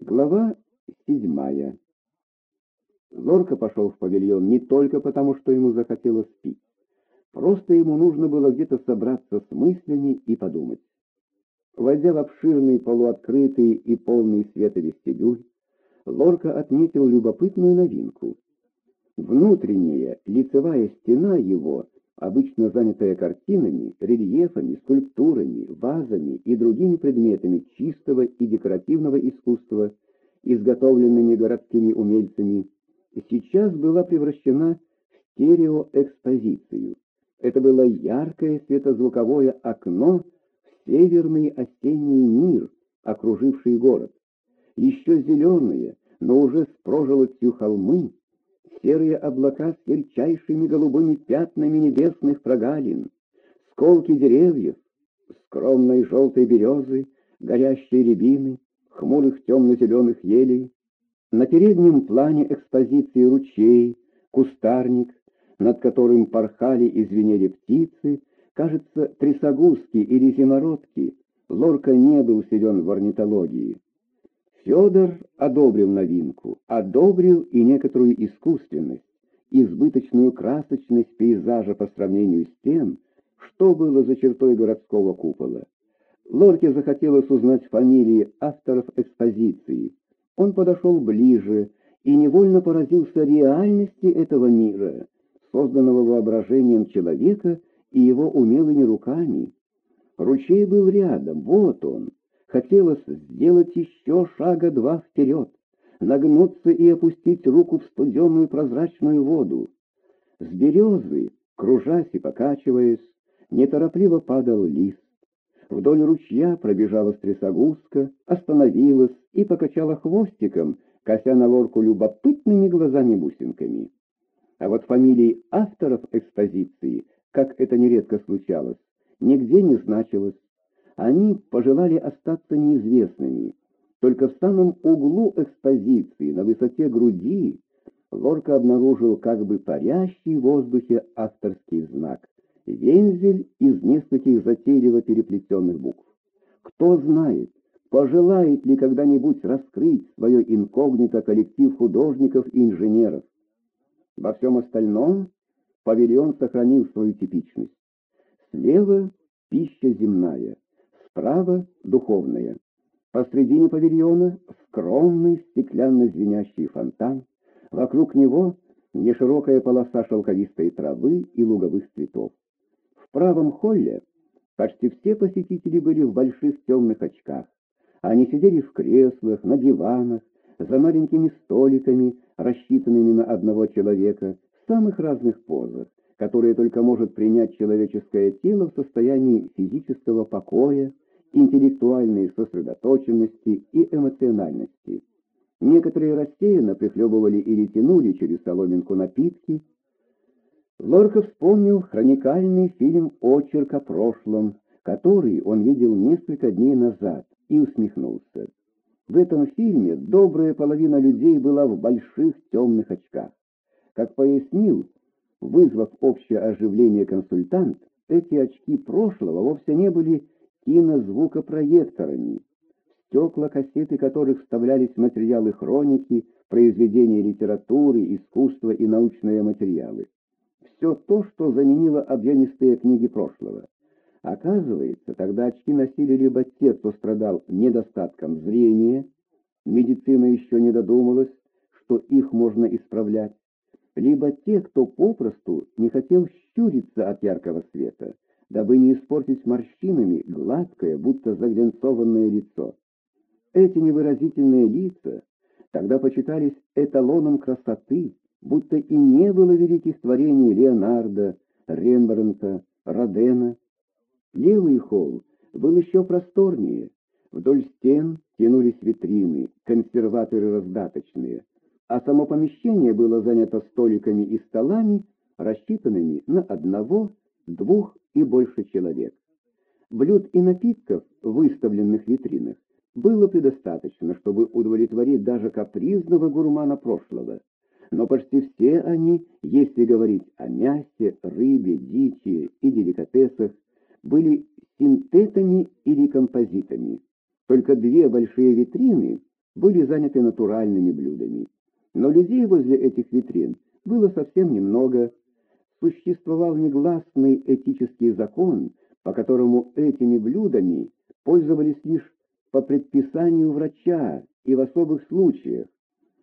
Глава седьмая. Лорка пошел в павильон не только потому, что ему захотелось пить. Просто ему нужно было где-то собраться с мыслями и подумать. Войдя в обширный, полуоткрытый и полный света вестибюль, Лорка отметил любопытную новинку. Внутренняя лицевая стена его обычно занятая картинами, рельефами, скульптурами, вазами и другими предметами чистого и декоративного искусства, изготовленными городскими умельцами, сейчас была превращена в стереоэкспозицию. Это было яркое светозвуковое окно в северный осенний мир, окруживший город. Еще зеленые, но уже с прожилостью холмы, серые облака с ярчайшими голубыми пятнами небесных прогалин, сколки деревьев, скромной желтой березы, горящей рябины, хмурых темно-зеленых елей. На переднем плане экспозиции ручей, кустарник, над которым порхали и звенели птицы, кажется, трясогузки или зимородки. Лорка не был силен в орнитологии. Федор одобрил новинку, одобрил и некоторую искусственность, избыточную красочность пейзажа по сравнению с тем, что было за чертой городского купола. Лорке захотелось узнать фамилии авторов экспозиции. Он подошел ближе и невольно поразился реальности этого мира, созданного воображением человека и его умелыми руками. Ручей был рядом, вот он, Хотелось сделать еще шага два вперед, нагнуться и опустить руку в студеную прозрачную воду. С березы, кружась и покачиваясь, неторопливо падал лист. Вдоль ручья пробежала стресогузка, остановилась и покачала хвостиком, кося на лорку любопытными глазами-бусинками. А вот фамилии авторов экспозиции, как это нередко случалось, нигде не значилось. Они пожелали остаться неизвестными. Только в самом углу экспозиции, на высоте груди, Лорка обнаружил как бы парящий в воздухе авторский знак — вензель из нескольких затейливо переплетенных букв. Кто знает, пожелает ли когда-нибудь раскрыть свое инкогнито коллектив художников и инженеров. Во всем остальном павильон сохранил свою типичность. Слева — пища земная — справа — духовная. Посредине павильона скромный стеклянно-звенящий фонтан, вокруг него неширокая полоса шелковистой травы и луговых цветов. В правом холле почти все посетители были в больших темных очках. Они сидели в креслах, на диванах, за маленькими столиками, рассчитанными на одного человека, в самых разных позах, которые только может принять человеческое тело в состоянии физического покоя, интеллектуальной сосредоточенности и эмоциональности. Некоторые рассеянно прихлебывали или тянули через соломинку напитки. Лорка вспомнил хроникальный фильм «Очерк о прошлом», который он видел несколько дней назад, и усмехнулся. В этом фильме добрая половина людей была в больших темных очках. Как пояснил, вызвав общее оживление консультант, эти очки прошлого вовсе не были кинозвукопроекторами, в стекла кассеты которых вставлялись материалы хроники, произведения литературы, искусства и научные материалы. Все то, что заменило объемистые книги прошлого. Оказывается, тогда очки носили либо те, кто страдал недостатком зрения, медицина еще не додумалась, что их можно исправлять, либо те, кто попросту не хотел щуриться от яркого света, дабы не испортить морщинами гладкое, будто заглянцованное лицо. Эти невыразительные лица тогда почитались эталоном красоты, будто и не было великих творений Леонардо, Рембрандта, Родена. Левый холл был еще просторнее. Вдоль стен тянулись витрины, консерваторы раздаточные, а само помещение было занято столиками и столами, рассчитанными на одного, двух и больше человек. Блюд и напитков, выставленных в витринах, было предостаточно, чтобы удовлетворить даже капризного гурмана прошлого. Но почти все они, если говорить о мясе, рыбе, дичи и деликатесах, были синтетами или композитами. Только две большие витрины были заняты натуральными блюдами. Но людей возле этих витрин было совсем немного. Существовал негласный этический закон, по которому этими блюдами пользовались лишь по предписанию врача и в особых случаях.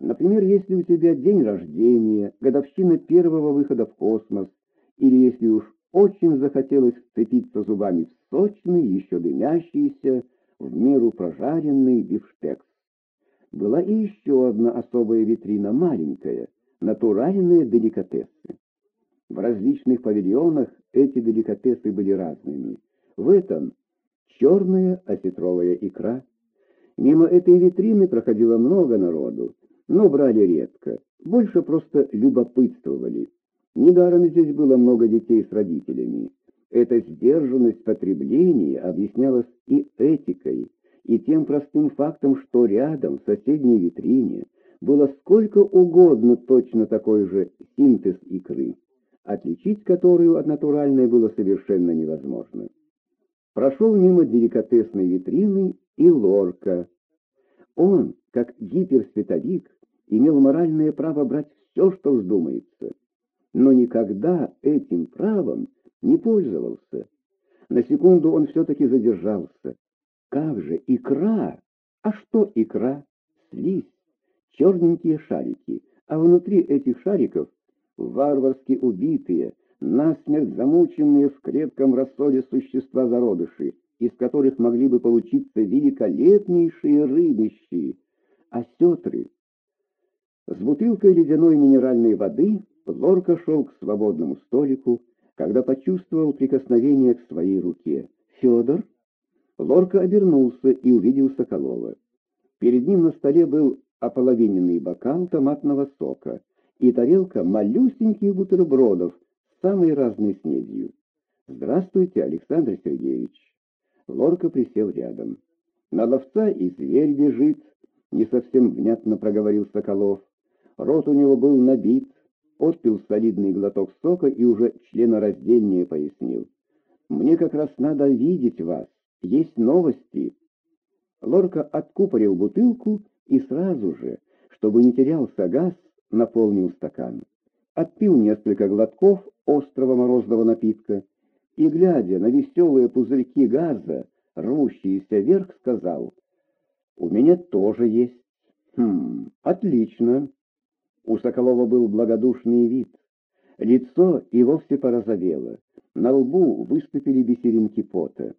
Например, если у тебя день рождения, годовщина первого выхода в космос, или если уж очень захотелось вцепиться зубами в сочный, еще дымящийся, в меру прожаренный бифштекс. Была и еще одна особая витрина, маленькая, натуральные деликатесы. В различных павильонах эти деликатесы были разными. В этом черная осетровая икра. Мимо этой витрины проходило много народу, но брали редко, больше просто любопытствовали. Недаром здесь было много детей с родителями. Эта сдержанность потребления объяснялась и этикой, и тем простым фактом, что рядом, в соседней витрине, было сколько угодно точно такой же синтез икры, отличить которую от натуральной было совершенно невозможно. Прошел мимо деликатесной витрины и лорка. Он, как гиперсветовик, имел моральное право брать все, что вздумается, но никогда этим правом не пользовался. На секунду он все-таки задержался. Как же икра? А что икра? Слизь, черненькие шарики, а внутри этих шариков варварски убитые, насмерть замученные в крепком рассоле существа зародыши, из которых могли бы получиться великолепнейшие рыбищи, осетры. С бутылкой ледяной минеральной воды Лорка шел к свободному столику, когда почувствовал прикосновение к своей руке. «Федор?» Лорка обернулся и увидел Соколова. Перед ним на столе был ополовиненный бокал томатного сока и тарелка малюсеньких бутербродов с самой разной снедью. «Здравствуйте, Александр Сергеевич!» Лорка присел рядом. «На ловца и зверь бежит», — не совсем внятно проговорил Соколов. Рот у него был набит, отпил солидный глоток сока и уже членораздельнее пояснил. «Мне как раз надо видеть вас. Есть новости». Лорка откупорил бутылку и сразу же, чтобы не терялся газ, наполнил стакан. Отпил несколько глотков острого морозного напитка и, глядя на веселые пузырьки газа, рвущиеся вверх, сказал, «У меня тоже есть». «Хм, отлично». У Соколова был благодушный вид. Лицо и вовсе порозовело. На лбу выступили бисеринки пота.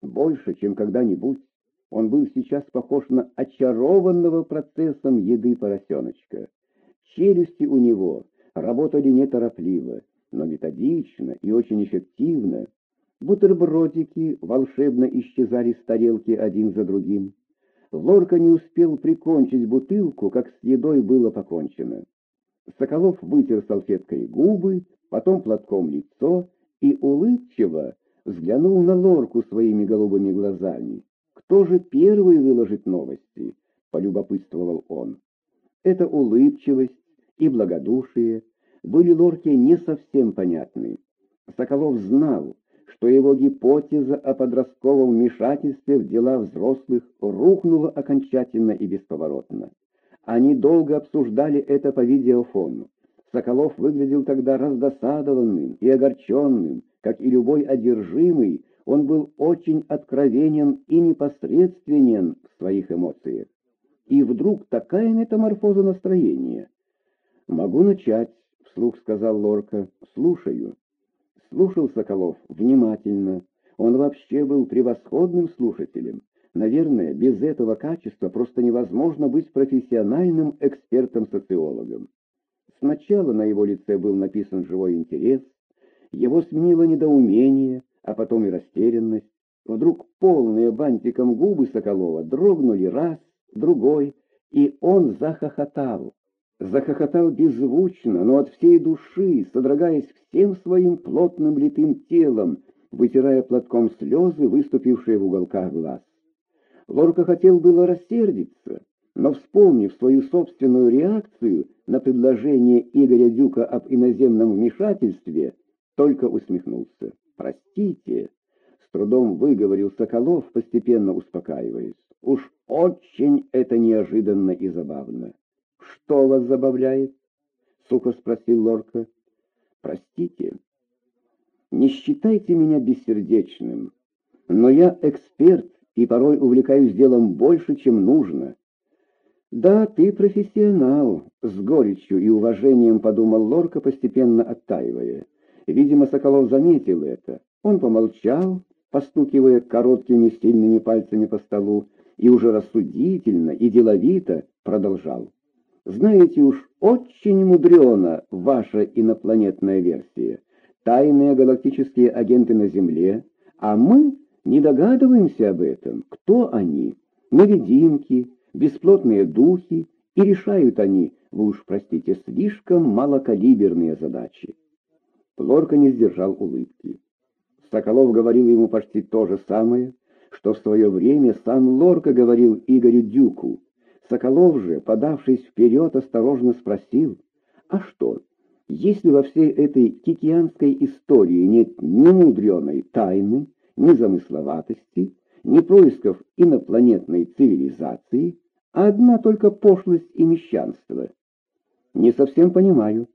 Больше, чем когда-нибудь, он был сейчас похож на очарованного процессом еды поросеночка. Челюсти у него работали неторопливо, но методично и очень эффективно. Бутербродики волшебно исчезали с тарелки один за другим. Лорка не успел прикончить бутылку, как с едой было покончено. Соколов вытер салфеткой губы, потом платком лицо и улыбчиво взглянул на Лорку своими голубыми глазами. «Кто же первый выложит новости?» — полюбопытствовал он. Эта улыбчивость и благодушие были Лорке не совсем понятны. Соколов знал, что его гипотеза о подростковом вмешательстве в дела взрослых рухнула окончательно и бесповоротно. Они долго обсуждали это по видеофону. Соколов выглядел тогда раздосадованным и огорченным, как и любой одержимый, он был очень откровенен и непосредственен в своих эмоциях. И вдруг такая метаморфоза настроения. «Могу начать», — вслух сказал Лорка. «Слушаю». Слушал Соколов внимательно. Он вообще был превосходным слушателем. Наверное, без этого качества просто невозможно быть профессиональным экспертом-социологом. Сначала на его лице был написан живой интерес, его сменило недоумение, а потом и растерянность. Вдруг полные бантиком губы Соколова дрогнули раз, другой, и он захохотал захохотал беззвучно, но от всей души, содрогаясь всем своим плотным литым телом, вытирая платком слезы, выступившие в уголках глаз. Лорка хотел было рассердиться, но, вспомнив свою собственную реакцию на предложение Игоря Дюка об иноземном вмешательстве, только усмехнулся. «Простите», — трудом выговорил Соколов, постепенно успокаиваясь. Уж очень это неожиданно и забавно. Что вас забавляет? Сухо спросил Лорка. Простите, не считайте меня бессердечным, но я эксперт и порой увлекаюсь делом больше, чем нужно. Да, ты профессионал, с горечью и уважением подумал Лорка, постепенно оттаивая. Видимо, Соколов заметил это. Он помолчал, постукивая короткими сильными пальцами по столу, и уже рассудительно и деловито продолжал. Знаете уж, очень мудрена ваша инопланетная версия. Тайные галактические агенты на Земле, а мы не догадываемся об этом. Кто они? Невидимки, бесплотные духи, и решают они, вы уж простите, слишком малокалиберные задачи. Лорка не сдержал улыбки. Соколов говорил ему почти то же самое, что в свое время сам Лорка говорил Игорю Дюку. Соколов же, подавшись вперед, осторожно спросил, «А что, если во всей этой кикианской истории нет ни мудреной тайны, ни замысловатости, ни происков инопланетной цивилизации, а одна только пошлость и мещанство?» «Не совсем понимаю»,